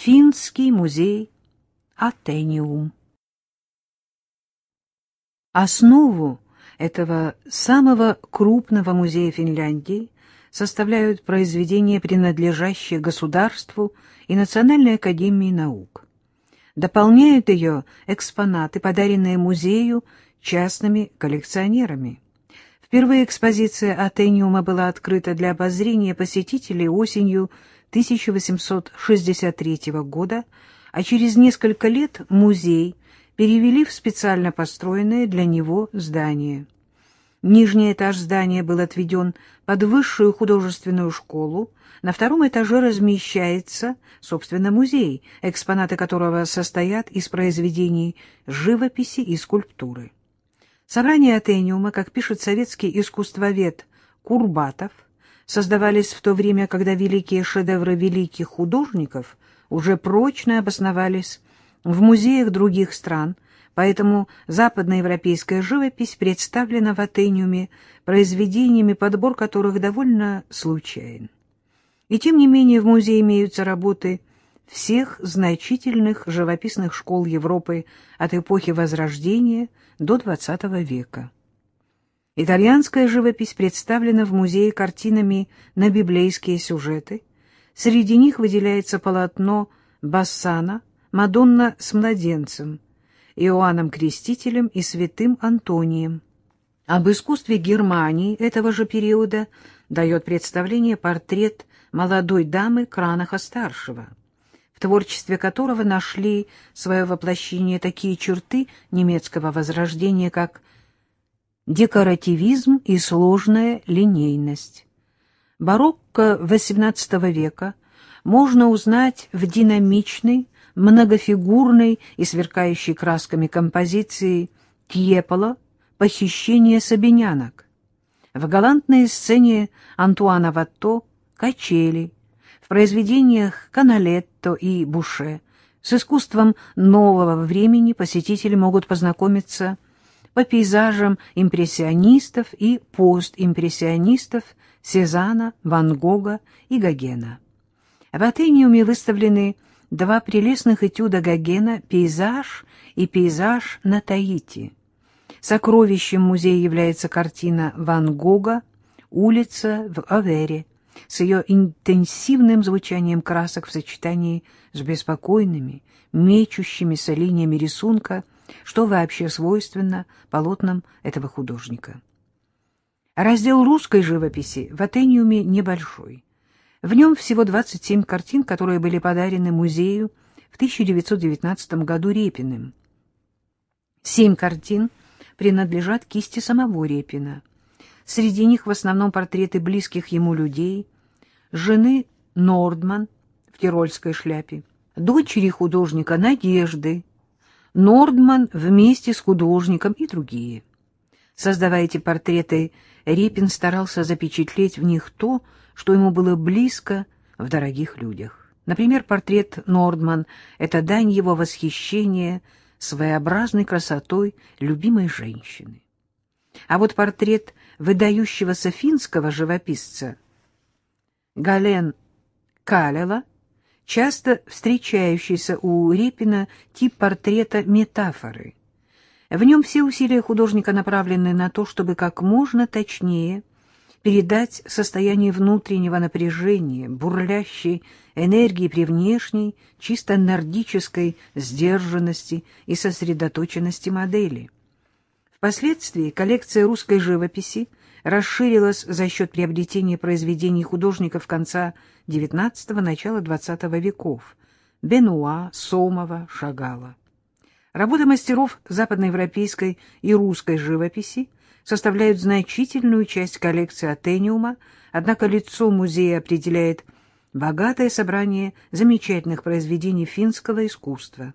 Финский музей Атениум. Основу этого самого крупного музея Финляндии составляют произведения, принадлежащие государству и Национальной академии наук. Дополняют ее экспонаты, подаренные музею частными коллекционерами. Впервые экспозиция Атениума была открыта для обозрения посетителей осенью 1863 года, а через несколько лет музей перевели в специально построенное для него здание. Нижний этаж здания был отведен под высшую художественную школу, на втором этаже размещается, собственно, музей, экспонаты которого состоят из произведений живописи и скульптуры. Собрания Атениума, как пишет советский искусствовед Курбатов, создавались в то время, когда великие шедевры великих художников уже прочно обосновались в музеях других стран, поэтому западноевропейская живопись представлена в Атениуме произведениями, подбор которых довольно случайен. И тем не менее в музее имеются работы всех значительных живописных школ Европы от эпохи Возрождения до XX века. Итальянская живопись представлена в музее картинами на библейские сюжеты. Среди них выделяется полотно Бассана «Мадонна с младенцем», Иоанном Крестителем и святым Антонием. Об искусстве Германии этого же периода дает представление портрет молодой дамы Кранаха-старшего, в творчестве которого нашли свое воплощение такие черты немецкого возрождения, как декоративизм и сложная линейность. Барокко XVIII века можно узнать в динамичной, многофигурной и сверкающей красками композиции Тьепола «Похищение сабинянок», в галантной сцене Антуана Ватто «Качели», в произведениях Каналетто и Буше с искусством нового времени посетители могут познакомиться по пейзажам импрессионистов и постимпрессионистов Сезана, Ван Гога и Гогена. В Атениуме выставлены два прелестных этюда Гогена «Пейзаж» и «Пейзаж на Таити». Сокровищем музея является картина Ван Гога «Улица в Авере» с ее интенсивным звучанием красок в сочетании с беспокойными, мечущимися линиями рисунка – что вообще свойственно полотнам этого художника. Раздел русской живописи в Атениуме небольшой. В нем всего 27 картин, которые были подарены музею в 1919 году Репиным. Семь картин принадлежат кисти самого Репина. Среди них в основном портреты близких ему людей, жены Нордман в тирольской шляпе, дочери художника Надежды Нордман вместе с художником и другие. Создавая эти портреты, Репин старался запечатлеть в них то, что ему было близко в дорогих людях. Например, портрет Нордман — это дань его восхищения своеобразной красотой любимой женщины. А вот портрет выдающегося финского живописца Гален Калела — часто встречающийся у Репина тип портрета метафоры. В нем все усилия художника направлены на то, чтобы как можно точнее передать состояние внутреннего напряжения, бурлящей энергии при внешней, чисто нордической сдержанности и сосредоточенности модели. Впоследствии коллекция русской живописи расширилась за счет приобретения произведений художников конца XIX – начала XX веков – Бенуа, Сомова, Шагала. Работы мастеров западноевропейской и русской живописи составляют значительную часть коллекции Атениума, однако лицо музея определяет богатое собрание замечательных произведений финского искусства.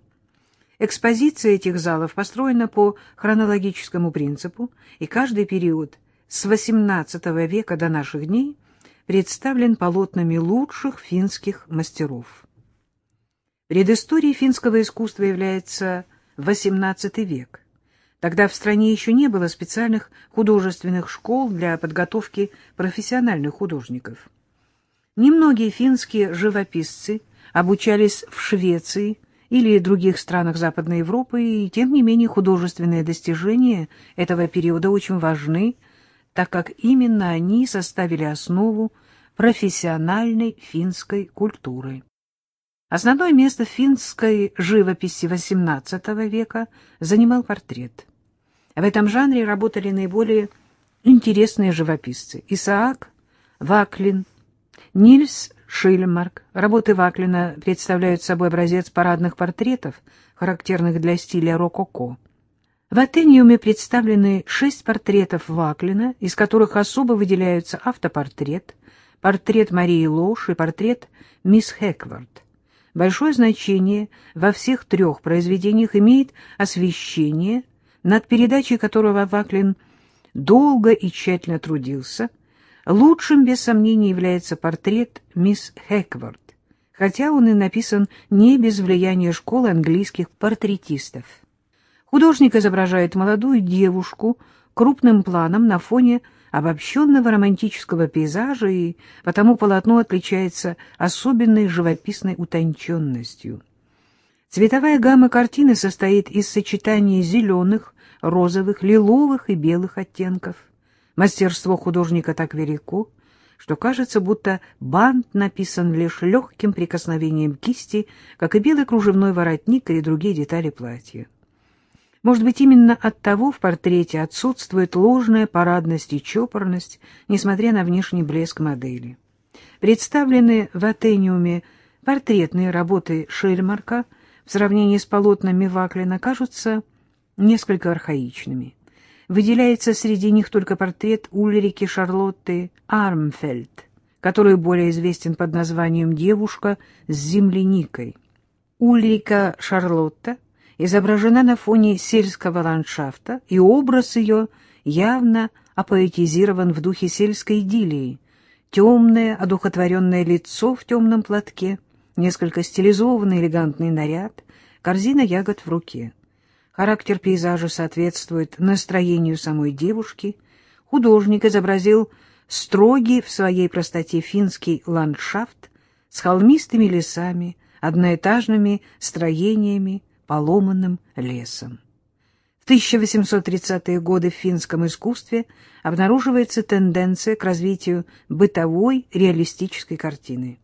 Экспозиция этих залов построена по хронологическому принципу, и каждый период с XVIII века до наших дней представлен полотнами лучших финских мастеров. Предысторией финского искусства является XVIII век. Тогда в стране еще не было специальных художественных школ для подготовки профессиональных художников. Немногие финские живописцы обучались в Швеции или других странах Западной Европы, и тем не менее художественные достижения этого периода очень важны, так как именно они составили основу профессиональной финской культуры. Основное место финской живописи XVIII века занимал портрет. В этом жанре работали наиболее интересные живописцы – Исаак, Ваклин, Нильс Шильмарк. Работы Ваклина представляют собой образец парадных портретов, характерных для стиля рококо. В Атениуме представлены шесть портретов Ваклина, из которых особо выделяются автопортрет, портрет Марии Лош и портрет мисс Хеквард. Большое значение во всех трех произведениях имеет освещение, над передачей которого Ваклин долго и тщательно трудился – Лучшим, без сомнения, является портрет мисс Хеквард, хотя он и написан не без влияния школы английских портретистов. Художник изображает молодую девушку крупным планом на фоне обобщенного романтического пейзажа, и потому полотно отличается особенной живописной утонченностью. Цветовая гамма картины состоит из сочетания зеленых, розовых, лиловых и белых оттенков – Мастерство художника так велико, что кажется, будто бант написан лишь легким прикосновением кисти, как и белый кружевной воротник или другие детали платья. Может быть, именно от того в портрете отсутствует ложная парадность и чопорность, несмотря на внешний блеск модели. Представленные в Атениуме портретные работы Шельмарка в сравнении с полотнами Ваклина кажутся несколько архаичными. Выделяется среди них только портрет Ульрики Шарлотты Армфельд, который более известен под названием «Девушка с земляникой». Ульрика Шарлотта изображена на фоне сельского ландшафта, и образ ее явно апоэтизирован в духе сельской идиллии. Темное, одухотворенное лицо в темном платке, несколько стилизованный элегантный наряд, корзина ягод в руке. Характер пейзажа соответствует настроению самой девушки. Художник изобразил строгий в своей простоте финский ландшафт с холмистыми лесами, одноэтажными строениями, поломанным лесом. В 1830-е годы в финском искусстве обнаруживается тенденция к развитию бытовой реалистической картины.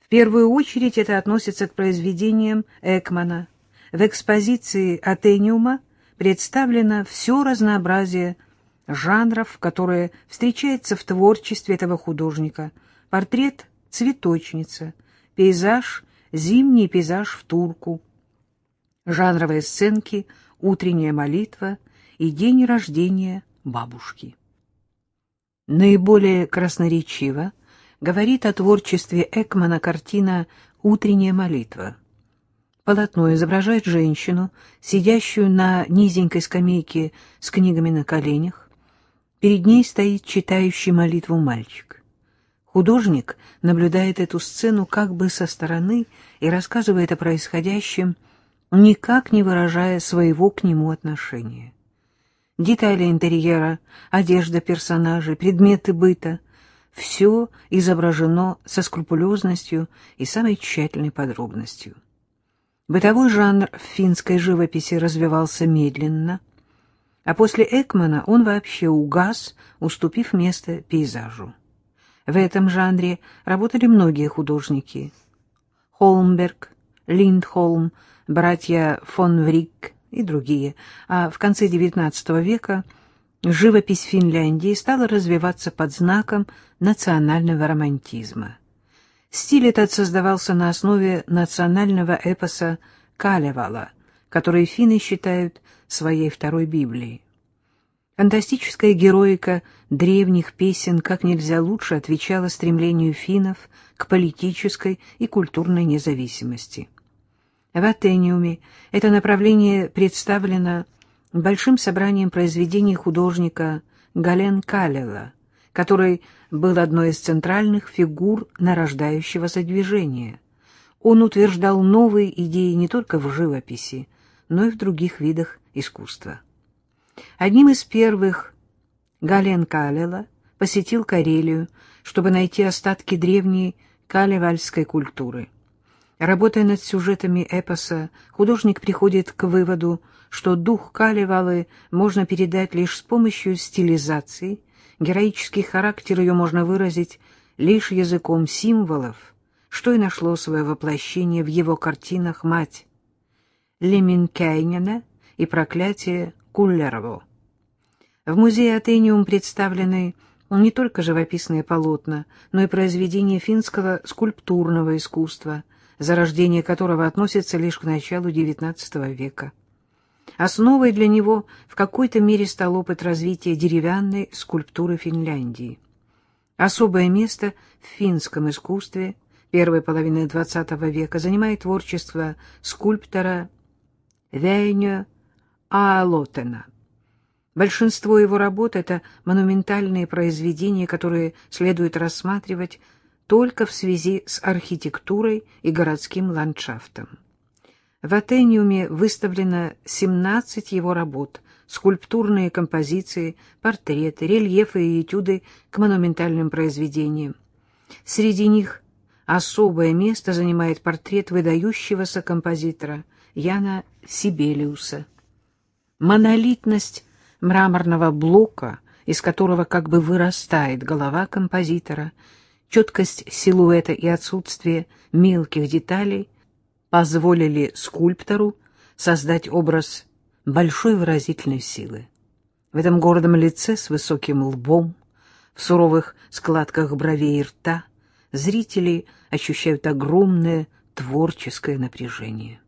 В первую очередь это относится к произведениям Экмана, в экспозиции Атениума представлено все разнообразие жанров, которые встречается в творчестве этого художника. Портрет «Цветочница», пейзаж «Зимний пейзаж в Турку», жанровые сценки «Утренняя молитва» и день рождения бабушки. Наиболее красноречиво говорит о творчестве Экмана картина «Утренняя молитва». Полотно изображает женщину, сидящую на низенькой скамейке с книгами на коленях. Перед ней стоит читающий молитву мальчик. Художник наблюдает эту сцену как бы со стороны и рассказывает о происходящем, никак не выражая своего к нему отношения. Детали интерьера, одежда персонажей, предметы быта — все изображено со скрупулезностью и самой тщательной подробностью. Бытовой жанр в финской живописи развивался медленно, а после Экмана он вообще угас, уступив место пейзажу. В этом жанре работали многие художники. Холмберг, Линдхолм, братья фон Врик и другие, а в конце XIX века живопись Финляндии стала развиваться под знаком национального романтизма. Стиль этот создавался на основе национального эпоса Калевала, который финны считают своей второй Библией. Фантастическая героика древних песен как нельзя лучше отвечала стремлению финнов к политической и культурной независимости. В Атениуме это направление представлено большим собранием произведений художника Гален Калева, который был одной из центральных фигур нарождающегося движения. Он утверждал новые идеи не только в живописи, но и в других видах искусства. Одним из первых Гален Калела посетил Карелию, чтобы найти остатки древней калевальской культуры. Работая над сюжетами эпоса, художник приходит к выводу, что дух Калевалы можно передать лишь с помощью стилизации, героический характер ее можно выразить лишь языком символов, что и нашло свое воплощение в его картинах «Мать» Леменкайнена и «Проклятие Куллерову». В музее Атениум представлены не только живописные полотна, но и произведения финского скульптурного искусства, зарождение которого относится лишь к началу XIX века. Основой для него в какой-то мере стал опыт развития деревянной скульптуры Финляндии. Особое место в финском искусстве первой половины XX века занимает творчество скульптора Вейнё Аалотена. Большинство его работ — это монументальные произведения, которые следует рассматривать только в связи с архитектурой и городским ландшафтом. В Атениуме выставлено 17 его работ, скульптурные композиции, портреты, рельефы и этюды к монументальным произведениям. Среди них особое место занимает портрет выдающегося композитора Яна Сибелиуса. Монолитность мраморного блока, из которого как бы вырастает голова композитора — Четкость силуэта и отсутствие мелких деталей позволили скульптору создать образ большой выразительной силы. В этом гордом лице с высоким лбом, в суровых складках бровей и рта зрители ощущают огромное творческое напряжение.